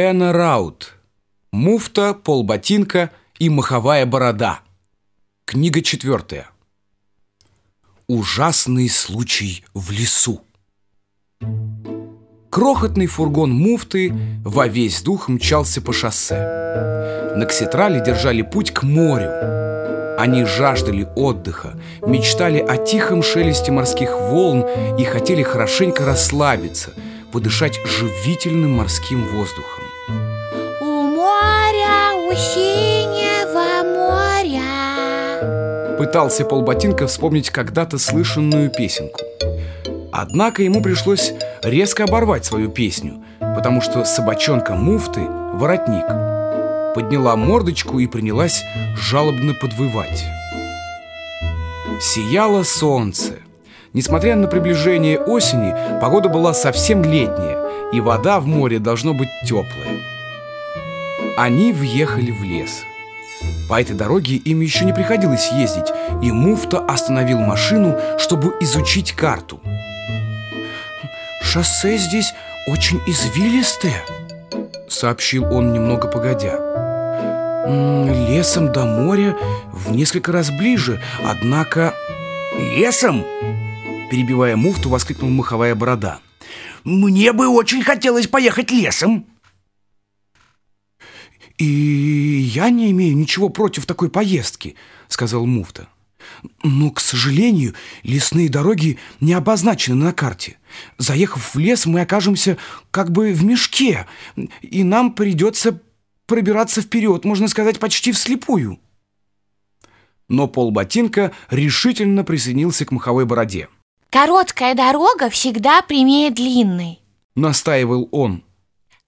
Эна Раут. Муфта, полботинка и маховая борода. Книга четвертая. Ужасный случай в лесу. Крохотный фургон муфты во весь дух мчался по шоссе. На Кситрале держали путь к морю. Они жаждали отдыха, мечтали о тихом шелесте морских волн и хотели хорошенько расслабиться, подышать живительным морским воздухом. Синего моря Пытался полботинка вспомнить когда-то слышанную песенку. Однако ему пришлось резко оборвать свою песню, потому что собачонка муфты, воротник, подняла мордочку и принялась жалобно подвывать. Сияло солнце. Несмотря на приближение осени, погода была совсем летняя, и вода в море должно быть теплая. Они въехали в лес. По этой дороге им еще не приходилось ездить, и муфта остановил машину, чтобы изучить карту. «Шоссе здесь очень извилистое», — сообщил он немного погодя. «М, «Лесом до моря в несколько раз ближе, однако...» Лесом? Перебивая муфту, воскликнул маховая борода. Мне бы очень хотелось поехать лесом. «И я не имею ничего против такой поездки», — сказал муфта. «Но, к сожалению, лесные дороги не обозначены на карте. Заехав в лес, мы окажемся как бы в мешке, и нам придется пробираться вперед, можно сказать, почти вслепую». Но полботинка решительно присоединился к маховой бороде. Короткая дорога всегда прямее длинной Настаивал он.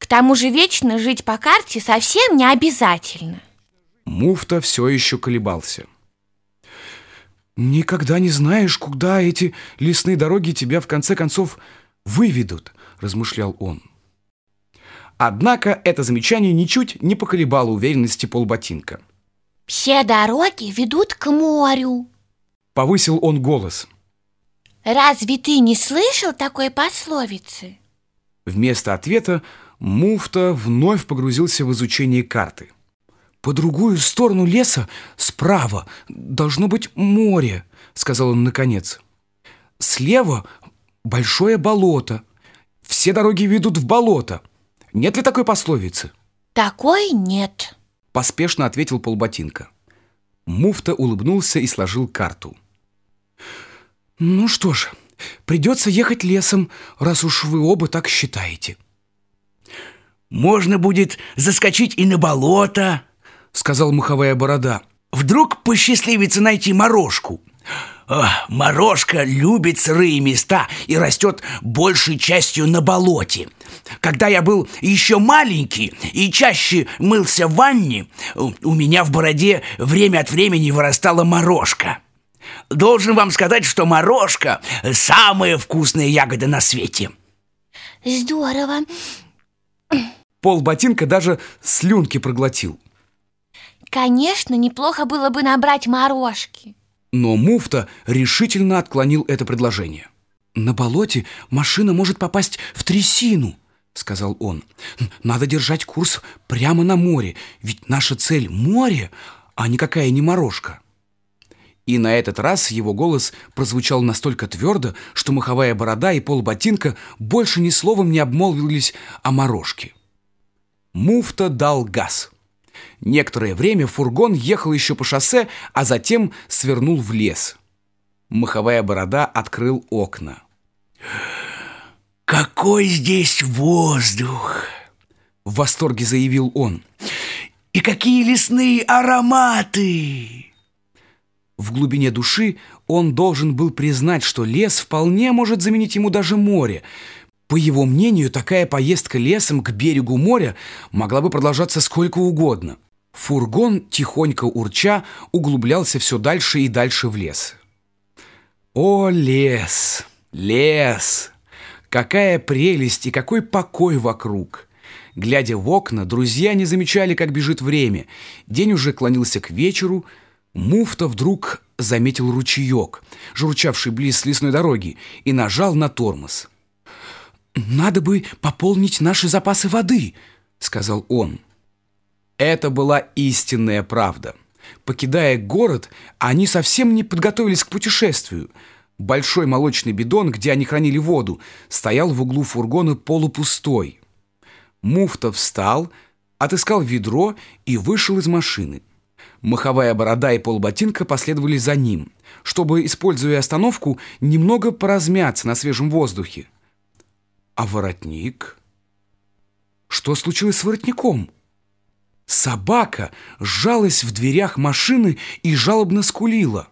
К тому же вечно жить по карте совсем не обязательно Муфта все еще колебался. «Никогда не знаешь, куда эти лесные дороги тебя в конце концов выведут», — размышлял он. Однако это замечание ничуть не поколебало уверенности полботинка. Все дороги ведут к морю Повысил он голос. Разве ты не слышал такой пословицы? Вместо ответа муфта вновь погрузился в изучение карты. «По другую сторону леса, справа, должно быть море», — сказал он наконец. «Слева большое болото. Все дороги ведут в болото. Нет ли такой пословицы?» Такой нет Поспешно ответил полботинка. Муфта улыбнулся и сложил карту. «Ну что ж, придется ехать лесом, раз уж вы оба так считаете», Можно будет заскочить и на болото. — сказал маховая борода. Вдруг посчастливится найти морожку. Морожка любит сырые места и растет большей частью на болоте. Когда я был еще маленький и чаще мылся в ванне, у меня в бороде время от времени вырастала морожка. Должен вам сказать, что морожка – самая вкусная ягода на свете. Здорово Пол ботинка даже слюнки проглотил. Конечно, неплохо было бы набрать морожки Но муфта решительно отклонил это предложение. «На болоте машина может попасть в трясину», — сказал он. «Надо держать курс прямо на море, ведь наша цель — море, а никакая не морожка». И на этот раз его голос прозвучал настолько твердо, что маховая борода и полботинка больше ни словом не обмолвились о морожке. Муфта дал газ. Некоторое время фургон ехал еще по шоссе, а затем свернул в лес. Маховая борода открыл окна. Какой здесь воздух! В восторге заявил он. И какие лесные ароматы! В глубине души он должен был признать, что лес вполне может заменить ему даже море. По его мнению, такая поездка лесом к берегу моря могла бы продолжаться сколько угодно. Фургон, тихонько урча, углублялся все дальше и дальше в лес. О, лес, лес! Какая прелесть и какой покой вокруг! Глядя в окна, друзья не замечали, как бежит время. День уже клонился к вечеру. Муфта вдруг заметил ручеек, журчавший близ лесной дороги, и нажал на тормоз. «Надо бы пополнить наши запасы воды», — сказал он. Это была истинная правда. Покидая город, они совсем не подготовились к путешествию. Большой молочный бидон, где они хранили воду, стоял в углу фургона полупустой. Муфта встал, отыскал ведро и вышел из машины. Маховая борода и полботинка последовали за ним, чтобы, используя остановку, немного поразмяться на свежем воздухе. А воротник? Что случилось с воротником? Собака сжалась в дверях машины и жалобно скулила.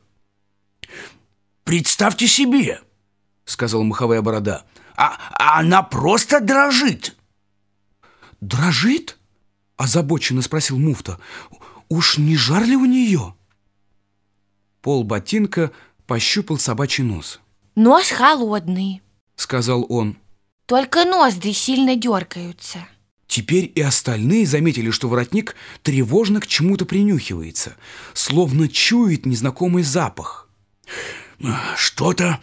«Представьте себе!» — сказала маховая борода. «А, а она просто дрожит!» «Дрожит?» — озабоченно спросил муфта. «Уж не жар ли у нее?» Пол ботинка пощупал собачий нос. Нос холодный, Сказал он. только ноздри сильно дергаются. Теперь и остальные заметили, что воротник тревожно к чему-то принюхивается, словно чует незнакомый запах. «Что-то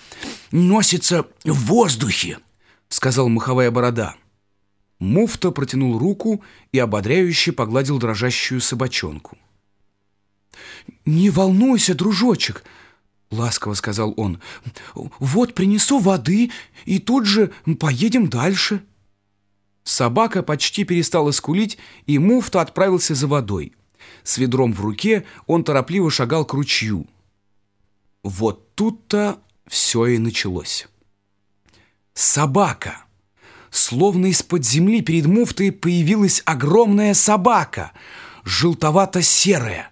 носится в воздухе», — сказал маховая борода. Муфта протянул руку и ободряюще погладил дрожащую собачонку. «Не волнуйся, дружочек», — ласково сказал он. «Вот принесу воды, и тут же поедем дальше». Собака почти перестала скулить, и муфта отправился за водой. С ведром в руке он торопливо шагал к ручью. Вот тут-то все и началось. Собака! Словно из-под земли перед муфтой появилась огромная собака, желтовато-серая.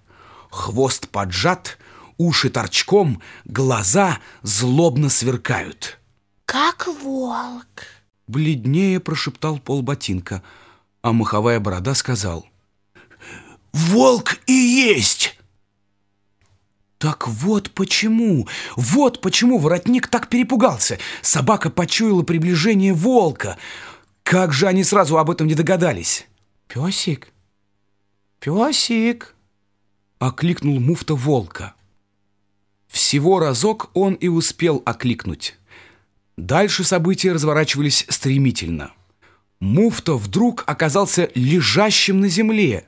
Хвост поджат, уши торчком, глаза злобно сверкают. Как волк. Бледнее прошептал полботинка, а маховая борода сказал. «Волк и есть!» Так вот почему, вот почему воротник так перепугался. Собака почуяла приближение волка. Как же они сразу об этом не догадались? «Песик, песик!» — окликнул муфта волка. Всего разок он и успел окликнуть. Дальше события разворачивались стремительно. Муфта вдруг оказался лежащим на земле.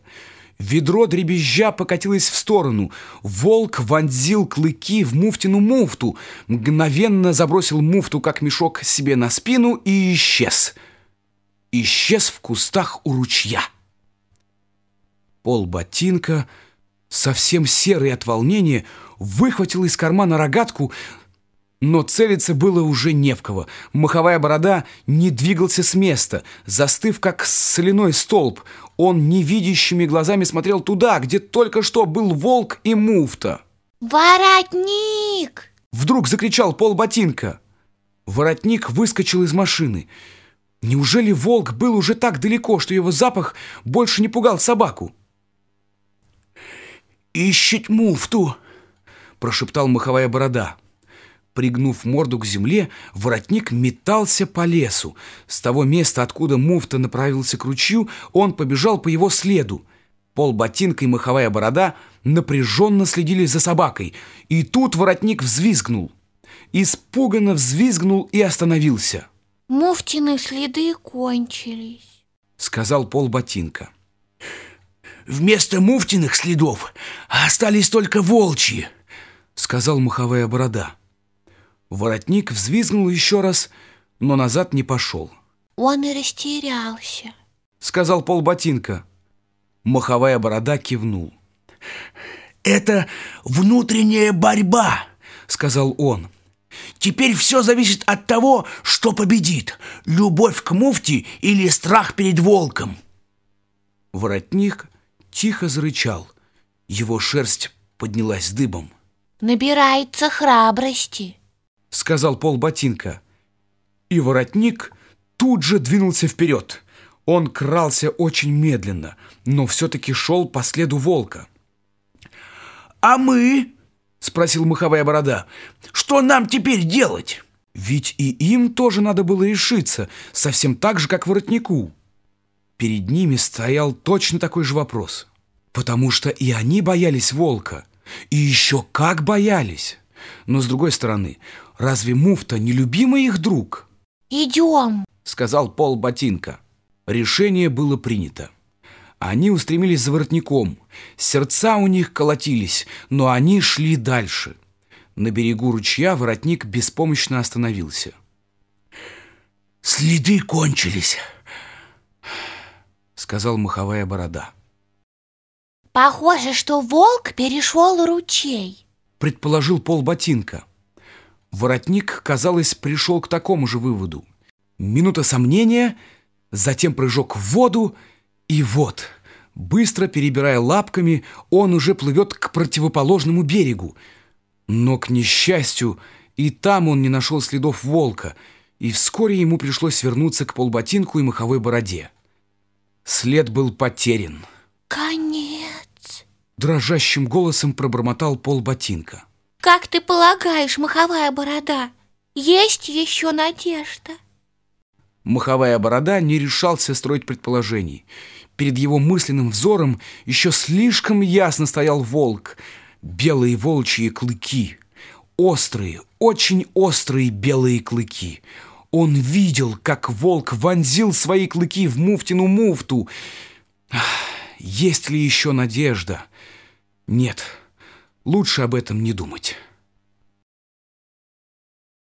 Ведро дребезжа покатилось в сторону. Волк вонзил клыки в муфтину муфту, мгновенно забросил муфту, как мешок, себе на спину и исчез. Исчез в кустах у ручья. Пол ботинка, совсем серый от волнения, выхватил из кармана рогатку, но целиться было уже не в кого. Маховая борода не двигался с места, застыв как соляной столб. Он невидящими глазами смотрел туда, где только что был волк и муфта. Воротник! Вдруг закричал пол ботинка. Воротник выскочил из машины. Неужели волк был уже так далеко, что его запах больше не пугал собаку? «Ищет муфту!» – прошептал маховая борода. Пригнув морду к земле, воротник метался по лесу. С того места, откуда муфта направился к ручью, он побежал по его следу. Пол ботинка и маховая борода напряженно следили за собакой. И тут воротник взвизгнул. Испуганно взвизгнул и остановился. Муфтины следы кончились. Сказал пол ботинка. «Вместо муфтиных следов остались только волчьи», Сказал маховая борода. Воротник взвизгнул еще раз, но назад не пошел. Он и растерялся. Сказал полботинка. Маховая борода кивнул. «Это внутренняя борьба», — сказал он. «Теперь все зависит от того, что победит. Любовь к муфте или страх перед волком». Воротник тихо зарычал. Его шерсть поднялась дыбом. Набирается храбрости. Сказал пол ботинка. И воротник тут же двинулся вперед. Он крался очень медленно, но все-таки шел по следу волка. «А мы?» — спросил маховая борода. «Что нам теперь делать?» Ведь и им тоже надо было решиться, совсем так же, как воротнику. Перед ними стоял точно такой же вопрос. Потому что и они боялись волка. И еще как боялись. Но с другой стороны, разве муфта не любимый их друг? Идем. Сказал Пол Ботинка. Решение было принято. Они устремились за воротником. Сердца у них колотились, но они шли дальше. На берегу ручья воротник беспомощно остановился. «Следы кончились», — сказал маховая борода. Похоже, что волк перешел ручей. Предположил пол ботинка. Воротник, казалось, пришел к такому же выводу. Минута сомнения, затем прыжок в воду, и вот, быстро перебирая лапками, он уже плывет к противоположному берегу. Но, к несчастью, и там он не нашел следов волка, и вскоре ему пришлось вернуться к полботинку и маховой бороде. След был потерян. Конец. Дрожащим голосом пробормотал пол ботинка. Как ты полагаешь, маховая борода, есть еще надежда? Маховая борода не решался строить предположений. Перед его мысленным взором еще слишком ясно стоял волк. Белые волчьи клыки. Острые, очень острые белые клыки. Он видел, как волк вонзил свои клыки в муфтину муфту. Есть ли еще надежда? Нет, лучше об этом не думать.